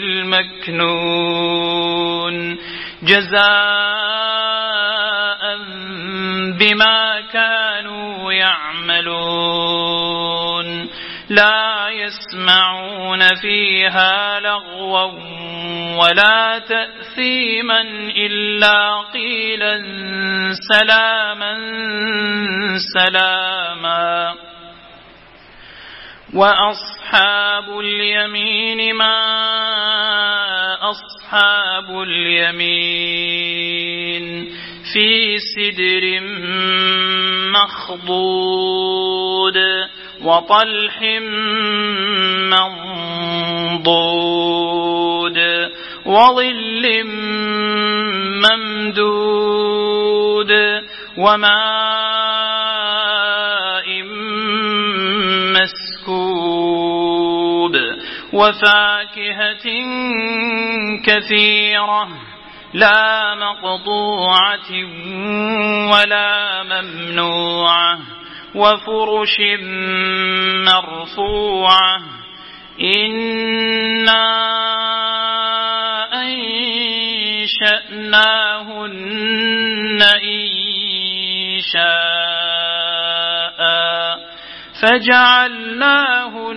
المكنون جزاء بما كانوا يعملون لا يسمعون فيها لغوا ولا تأثيما إلا قيلا سلاما سلاما وأصحاب اليمين ما أصحاب اليمين في سدر مخضود وطلح منضود وظل ممدود وماء مسكوب وفاكهة كثيرة لا مقطوعة ولا ممنوعة وفرش مرفوعة إنا أنشأناهن إنشاء فجعلناهن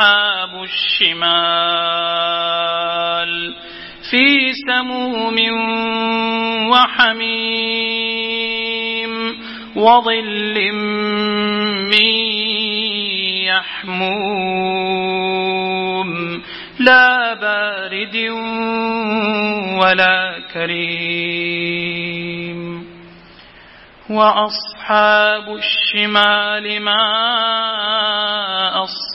أصحاب الشمال في سموم وحميم وظل من يحموم لا بارد ولا كريم وأصحاب الشمال ما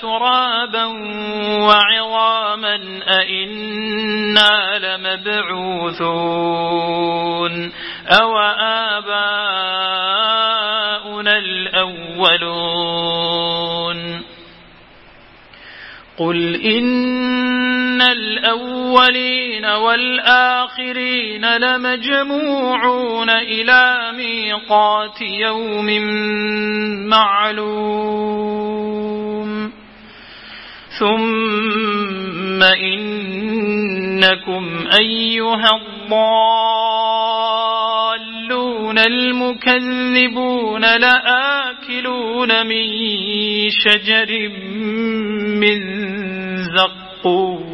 ترابا وعظاما أئنا لمبعوثون أو آباؤنا الأولون قل إن الأولين والآخرين لمجموعون إلى ميقات يوم معلوم ثم إنكم أيها الضالون المكذبون لآكلون من شجر من زقوم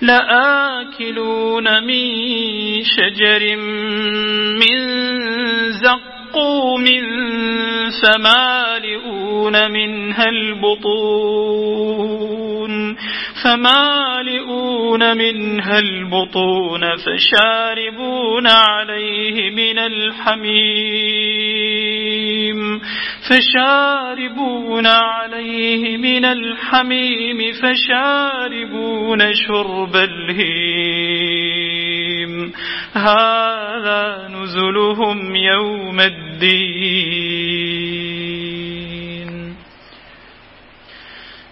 لآكلون من شجر من زقوم فمالئون منها البطون فمالئون منها البطون فشاربون عليه من الحميم فشاربون عليه من الحميم فشاربون شرب الهيم هذا نزلهم يوم الدين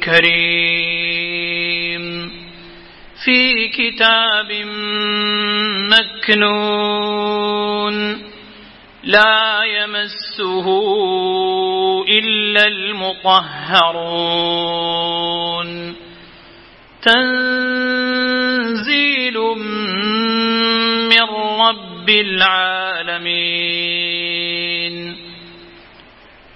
كريم. في كتاب مكنون. لا يمسه إلا المطهرون. تنزيل من رب العالمين.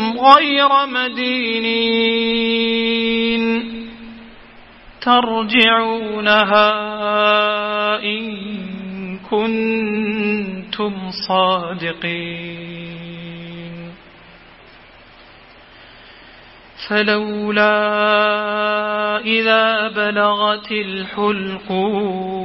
غير مدينين ترجعونها إن كنتم صادقين فلولا إذا بلغت الحلقوم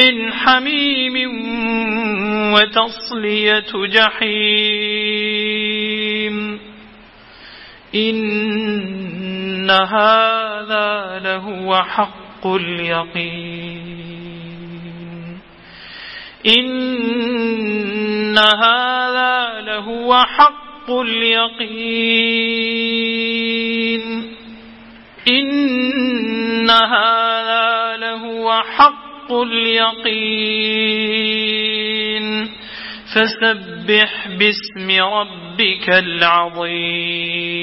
من حميم وتصلية جحيم. إن هذا لهو حق اليقين. إن هذا لهو حق اليقين. إن هذا لهو حق اليقين. فسبح باسم ربك العظيم.